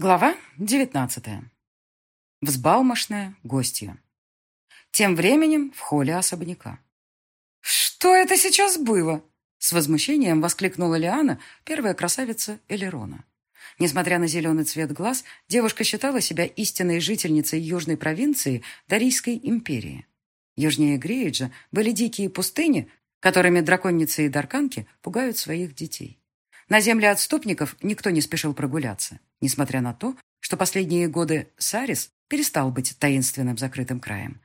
Глава девятнадцатая. Взбалмошная гостья. Тем временем в холле особняка. «Что это сейчас было?» С возмущением воскликнула Лиана, первая красавица Элерона. Несмотря на зеленый цвет глаз, девушка считала себя истинной жительницей южной провинции Дарийской империи. Южнее Греиджа были дикие пустыни, которыми драконницы и дарканки пугают своих детей. На земле отступников никто не спешил прогуляться, несмотря на то, что последние годы Сарис перестал быть таинственным закрытым краем.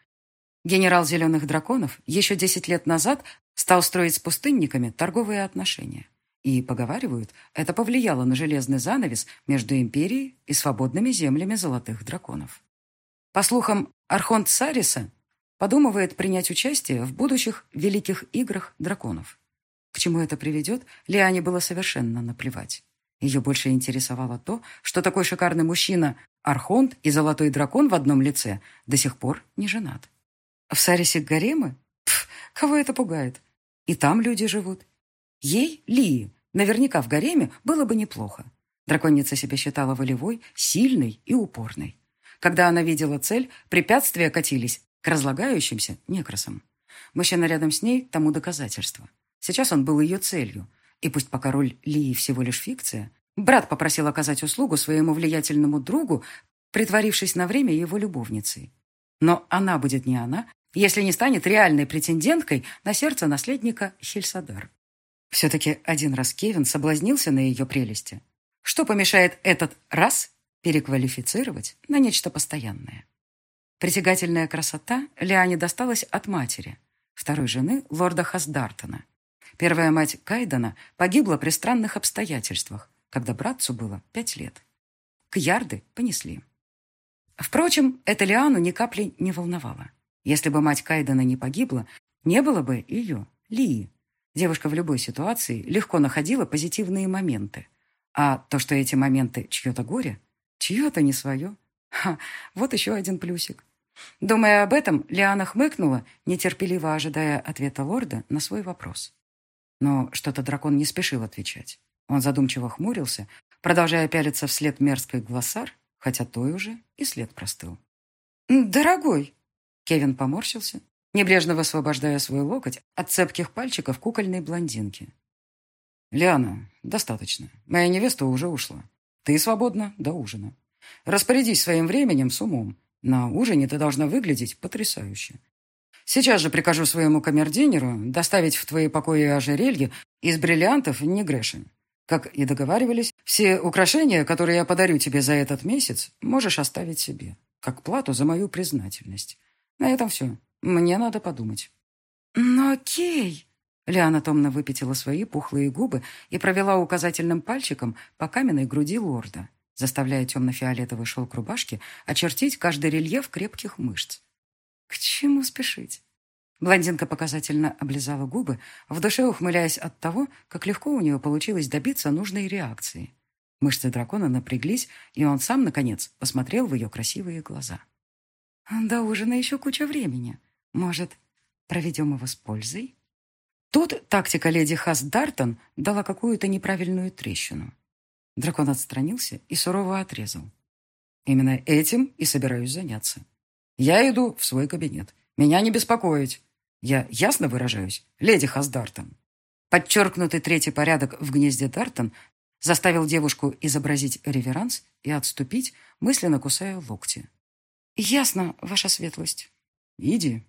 Генерал Зеленых Драконов еще 10 лет назад стал строить с пустынниками торговые отношения. И, поговаривают, это повлияло на железный занавес между империей и свободными землями Золотых Драконов. По слухам, Архонт Сариса подумывает принять участие в будущих Великих Играх Драконов. К чему это приведет, Лиане было совершенно наплевать. Ее больше интересовало то, что такой шикарный мужчина, Архонт и Золотой Дракон в одном лице, до сих пор не женат. В Сарисе гаремы? Пф, кого это пугает? И там люди живут. Ей, Лии, наверняка в гареме было бы неплохо. Драконица себя считала волевой, сильной и упорной. Когда она видела цель, препятствия катились к разлагающимся некрасам. Мужчина рядом с ней тому доказательство. Сейчас он был ее целью. И пусть пока роль Лии всего лишь фикция, брат попросил оказать услугу своему влиятельному другу, притворившись на время его любовницей. Но она будет не она, если не станет реальной претенденткой на сердце наследника Хельсадар. Все-таки один раз Кевин соблазнился на ее прелести. Что помешает этот раз переквалифицировать на нечто постоянное? Притягательная красота Лиане досталась от матери, второй жены лорда Хаздартона, Первая мать Кайдана погибла при странных обстоятельствах, когда братцу было пять лет. Кьярды понесли. Впрочем, это Лиану ни капли не волновало. Если бы мать Кайдана не погибла, не было бы ее, Лии. Девушка в любой ситуации легко находила позитивные моменты. А то, что эти моменты чье-то горе, чье-то не свое. Ха, вот еще один плюсик. Думая об этом, Лиана хмыкнула, нетерпеливо ожидая ответа лорда на свой вопрос. Но что-то дракон не спешил отвечать. Он задумчиво хмурился, продолжая пялиться вслед мерзкой глоссар, хотя той уже и след простыл. «Дорогой!» Кевин поморщился, небрежно высвобождая свой локоть от цепких пальчиков кукольной блондинки. «Лиана, достаточно. Моя невеста уже ушла. Ты свободна до ужина. Распорядись своим временем с умом. На ужине ты должна выглядеть потрясающе. Сейчас же прикажу своему камердинеру доставить в твои покои ожерелье из бриллиантов не грешен. Как и договаривались, все украшения, которые я подарю тебе за этот месяц, можешь оставить себе, как плату за мою признательность. На этом все. Мне надо подумать». «Но, окей. Лиана томно выпятила свои пухлые губы и провела указательным пальчиком по каменной груди лорда, заставляя темно-фиолетовый шелк рубашки очертить каждый рельеф крепких мышц. К чему спешить? Блондинка показательно облизала губы, в душе ухмыляясь от того, как легко у нее получилось добиться нужной реакции. Мышцы дракона напряглись, и он сам, наконец, посмотрел в ее красивые глаза. «До ужина еще куча времени. Может, проведем его с пользой?» Тут тактика леди Хас Дартон дала какую-то неправильную трещину. Дракон отстранился и сурово отрезал. «Именно этим и собираюсь заняться. Я иду в свой кабинет. Меня не беспокоить. Я ясно выражаюсь, леди Хаздартон. Подчеркнутый третий порядок в гнезде Дартон заставил девушку изобразить реверанс и отступить, мысленно кусая локти. «Ясно, ваша светлость». «Иди».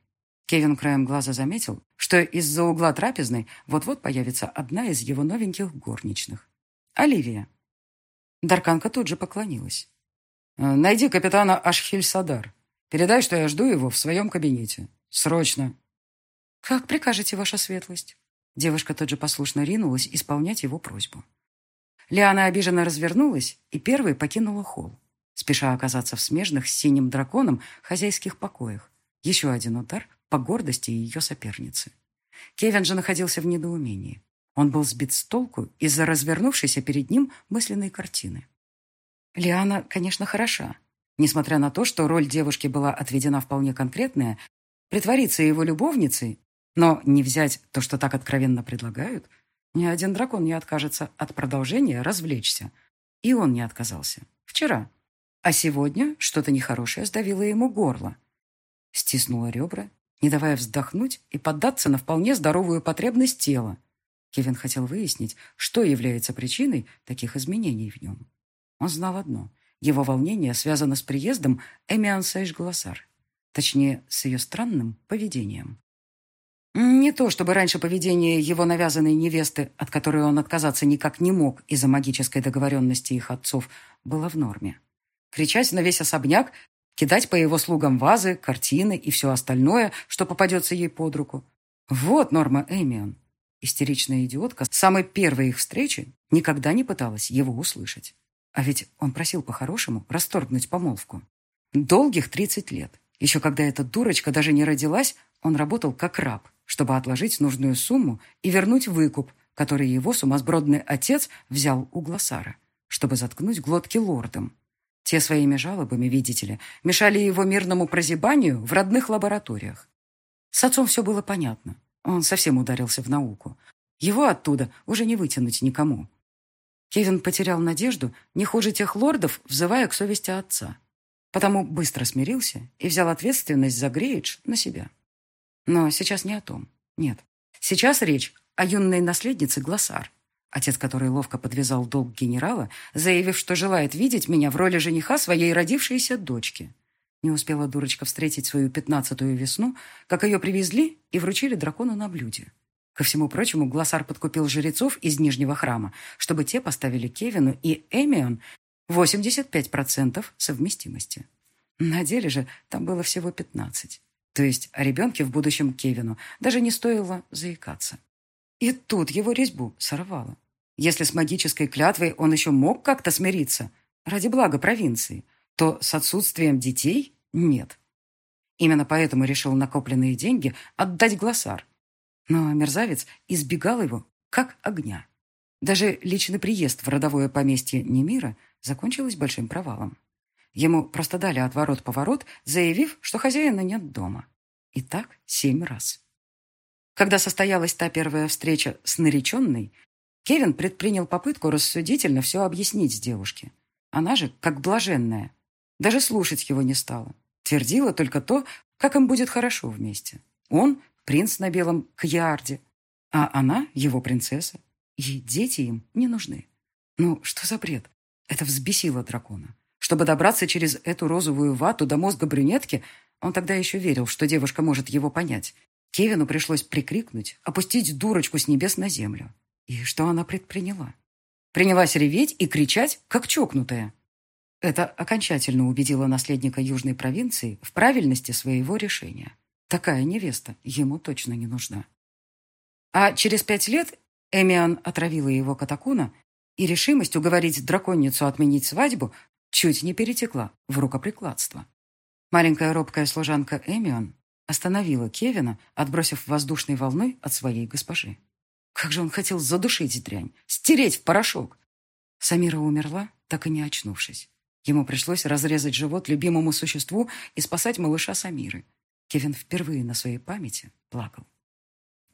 Кевин краем глаза заметил, что из-за угла трапезной вот-вот появится одна из его новеньких горничных. «Оливия». Дарканка тут же поклонилась. «Найди капитана Ашхильсадар. Передай, что я жду его в своем кабинете. Срочно. Как прикажете, ваша светлость? Девушка тут же послушно ринулась исполнять его просьбу. Лиана обиженно развернулась и первой покинула холл, спеша оказаться в смежных с синим драконом хозяйских покоях. Еще один удар по гордости ее соперницы. Кевин же находился в недоумении. Он был сбит с толку из-за развернувшейся перед ним мысленной картины. Лиана, конечно, хороша, Несмотря на то, что роль девушки была отведена вполне конкретная, притвориться его любовницей, но не взять то, что так откровенно предлагают, ни один дракон не откажется от продолжения развлечься. И он не отказался. Вчера, А сегодня что-то нехорошее сдавило ему горло. Стиснула ребра, не давая вздохнуть и поддаться на вполне здоровую потребность тела. Кевин хотел выяснить, что является причиной таких изменений в нем. Он знал одно. Его волнение связано с приездом Эмиан Сейш-Глоссар. Точнее, с ее странным поведением. Не то, чтобы раньше поведение его навязанной невесты, от которой он отказаться никак не мог из-за магической договоренности их отцов, было в норме. Кричать на весь особняк, кидать по его слугам вазы, картины и все остальное, что попадется ей под руку. Вот норма Эмион. Истеричная идиотка с самой первой их встречи никогда не пыталась его услышать. А ведь он просил по-хорошему расторгнуть помолвку. Долгих 30 лет. Еще когда эта дурочка даже не родилась, он работал как раб, чтобы отложить нужную сумму и вернуть выкуп, который его сумасбродный отец взял у Глоссара, чтобы заткнуть глотки лордам. Те своими жалобами, видите ли, мешали его мирному прозябанию в родных лабораториях. С отцом все было понятно. Он совсем ударился в науку. Его оттуда уже не вытянуть никому. Кевин потерял надежду не хуже тех лордов, взывая к совести отца. Потому быстро смирился и взял ответственность за Грейдж на себя. Но сейчас не о том. Нет. Сейчас речь о юной наследнице Глоссар, отец которой ловко подвязал долг генерала, заявив, что желает видеть меня в роли жениха своей родившейся дочки. Не успела дурочка встретить свою пятнадцатую весну, как ее привезли и вручили дракону на блюде. Ко всему прочему, Глоссар подкупил жрецов из Нижнего храма, чтобы те поставили Кевину и Эмион 85% совместимости. На деле же там было всего 15. То есть о ребенке в будущем Кевину даже не стоило заикаться. И тут его резьбу сорвало. Если с магической клятвой он еще мог как-то смириться, ради блага провинции, то с отсутствием детей нет. Именно поэтому решил накопленные деньги отдать Глоссар. Но мерзавец избегал его, как огня. Даже личный приезд в родовое поместье Немира закончилось большим провалом. Ему просто дали отворот-поворот, заявив, что хозяина нет дома. И так семь раз. Когда состоялась та первая встреча с нареченной, Кевин предпринял попытку рассудительно все объяснить девушке. Она же, как блаженная, даже слушать его не стала. Твердила только то, как им будет хорошо вместе. Он – принц на белом кьярде, а она – его принцесса. И дети им не нужны. Ну, что за бред? Это взбесило дракона. Чтобы добраться через эту розовую вату до мозга брюнетки, он тогда еще верил, что девушка может его понять. Кевину пришлось прикрикнуть, опустить дурочку с небес на землю. И что она предприняла? Принялась реветь и кричать, как чокнутая. Это окончательно убедило наследника Южной провинции в правильности своего решения. Такая невеста ему точно не нужна. А через пять лет Эмиан отравила его катакуна, и решимость уговорить драконницу отменить свадьбу чуть не перетекла в рукоприкладство. Маленькая робкая служанка Эмион остановила Кевина, отбросив воздушной волной от своей госпожи. Как же он хотел задушить дрянь, стереть в порошок. Самира умерла, так и не очнувшись. Ему пришлось разрезать живот любимому существу и спасать малыша Самиры. Кевин впервые на своей памяти плакал.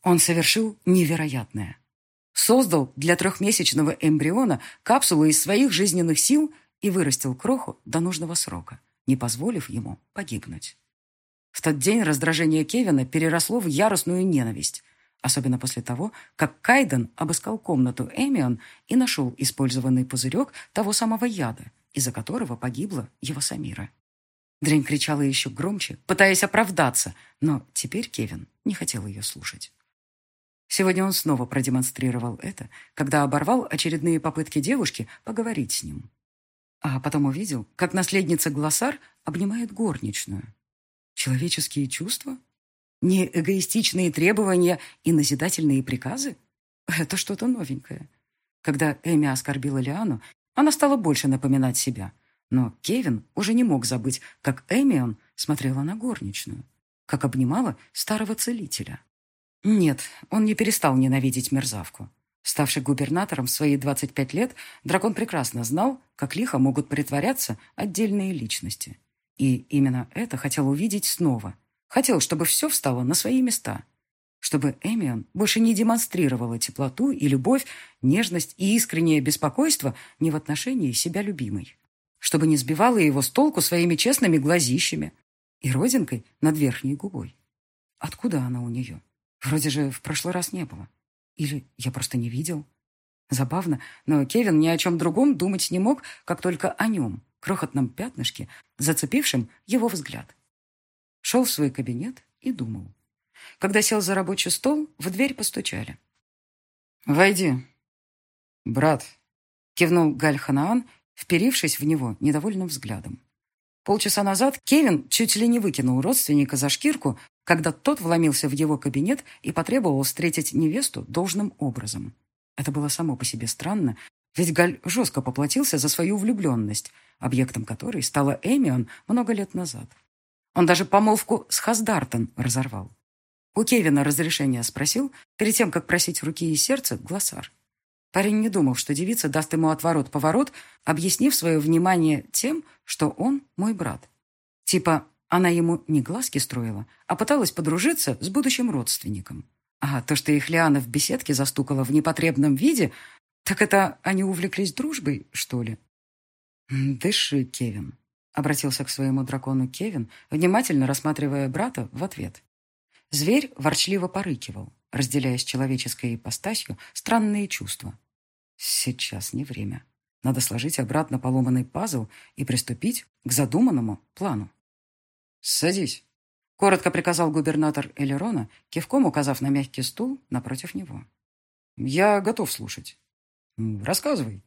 Он совершил невероятное. Создал для трехмесячного эмбриона капсулу из своих жизненных сил и вырастил кроху до нужного срока, не позволив ему погибнуть. В тот день раздражение Кевина переросло в яростную ненависть, особенно после того, как Кайден обыскал комнату Эмион и нашел использованный пузырек того самого яда, из-за которого погибла его Самира. Дрень кричала еще громче, пытаясь оправдаться, но теперь Кевин не хотел ее слушать. Сегодня он снова продемонстрировал это, когда оборвал очередные попытки девушки поговорить с ним. А потом увидел, как наследница Глоссар обнимает горничную. Человеческие чувства? Не эгоистичные требования и назидательные приказы? Это что-то новенькое. Когда Эми оскорбила Лиану, она стала больше напоминать себя. Но Кевин уже не мог забыть, как Эмион смотрела на горничную, как обнимала старого целителя. Нет, он не перестал ненавидеть мерзавку. Ставший губернатором в свои 25 лет, дракон прекрасно знал, как лихо могут притворяться отдельные личности. И именно это хотел увидеть снова. Хотел, чтобы все встало на свои места. Чтобы Эмион больше не демонстрировала теплоту и любовь, нежность и искреннее беспокойство не в отношении себя любимой. Чтобы не сбивала его с толку своими честными глазищами и родинкой над верхней губой. Откуда она у нее? Вроде же в прошлый раз не было. Или я просто не видел? Забавно, но Кевин ни о чем другом думать не мог, как только о нем, крохотном пятнышке, зацепившем его взгляд. Шел в свой кабинет и думал. Когда сел за рабочий стол, в дверь постучали. «Войди». «Брат», — кивнул Галь Ханаан, вперившись в него недовольным взглядом. Полчаса назад Кевин чуть ли не выкинул родственника за шкирку, когда тот вломился в его кабинет и потребовал встретить невесту должным образом. Это было само по себе странно, ведь Галь жестко поплатился за свою влюбленность, объектом которой стала Эмион много лет назад. Он даже помолвку с Хаздартон разорвал. У Кевина разрешение спросил, перед тем, как просить руки и сердца, глоссар. Парень не думал, что девица даст ему отворот-поворот, объяснив свое внимание тем, что он мой брат. Типа, она ему не глазки строила, а пыталась подружиться с будущим родственником. А то, что их Лиана в беседке застукала в непотребном виде, так это они увлеклись дружбой, что ли? «Дыши, Кевин», — обратился к своему дракону Кевин, внимательно рассматривая брата в ответ. Зверь ворчливо порыкивал, разделяя с человеческой ипостасью странные чувства. Сейчас не время. Надо сложить обратно поломанный пазл и приступить к задуманному плану. «Садись», — коротко приказал губернатор Элерона, кивком указав на мягкий стул напротив него. «Я готов слушать. Рассказывай».